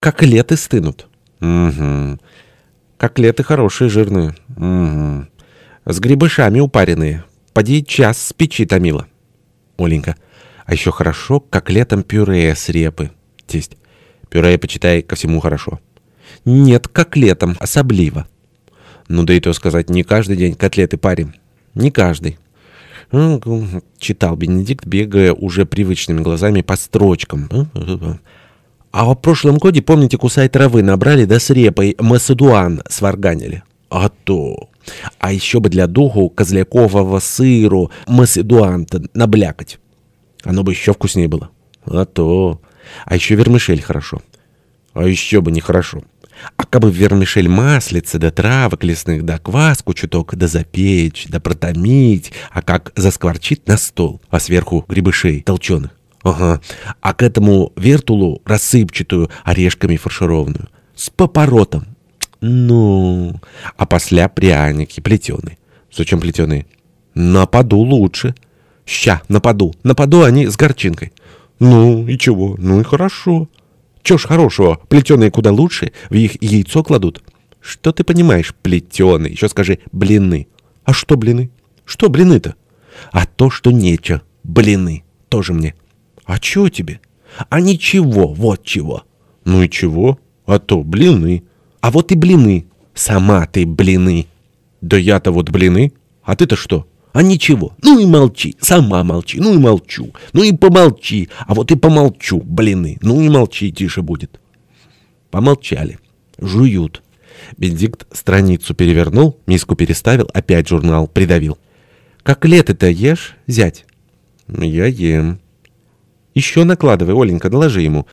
коклеты стынут. Угу. Коклеты хорошие, жирные. Угу. С грибышами упаренные. Поди час с печи томила. Оленька. А еще хорошо коклетом пюре с репы. Тесть. Пюре, почитай, ко всему хорошо. Нет, коклетом, особливо. Ну да и то сказать, не каждый день котлеты парим. Не каждый. Читал Бенедикт, бегая уже привычными глазами по строчкам. А в прошлом годе, помните, кусай травы набрали, да с репой масадуан сварганили. А то... А еще бы для духу козлякового сыру масадуан-то наблякать. Оно бы еще вкуснее было. А то... А еще вермишель хорошо. А еще бы нехорошо. А как бы вермишель маслица, да травок лесных, да кваску чуток, да запечь, да протомить, а как заскворчит на стол, а сверху грибышей толченых. Ага. А к этому вертулу рассыпчатую, орешками фаршированную. С попоротом. Ну, а после пряники плетеные. Зачем плетеные? Нападу лучше. Ща, нападу. Нападу они с горчинкой. Ну, и чего? Ну и хорошо. Чё ж хорошего? Плетеные куда лучше. В их яйцо кладут. Что ты понимаешь, плетеные? Еще скажи, блины. А что блины? Что блины-то? А то, что нечего. Блины. Тоже мне. А чего тебе? А ничего, вот чего. Ну и чего? А то блины. А вот и блины. Сама ты блины. Да я-то вот блины. А ты-то что? А ничего. Ну и молчи. Сама молчи. Ну и молчу. Ну и помолчи. А вот и помолчу, блины. Ну и молчи, тише будет. Помолчали. Жуют. Бенедикт страницу перевернул, миску переставил, опять журнал придавил. «Как лето-то ешь, зять?» «Я ем». «Еще накладывай, Оленька, доложи ему.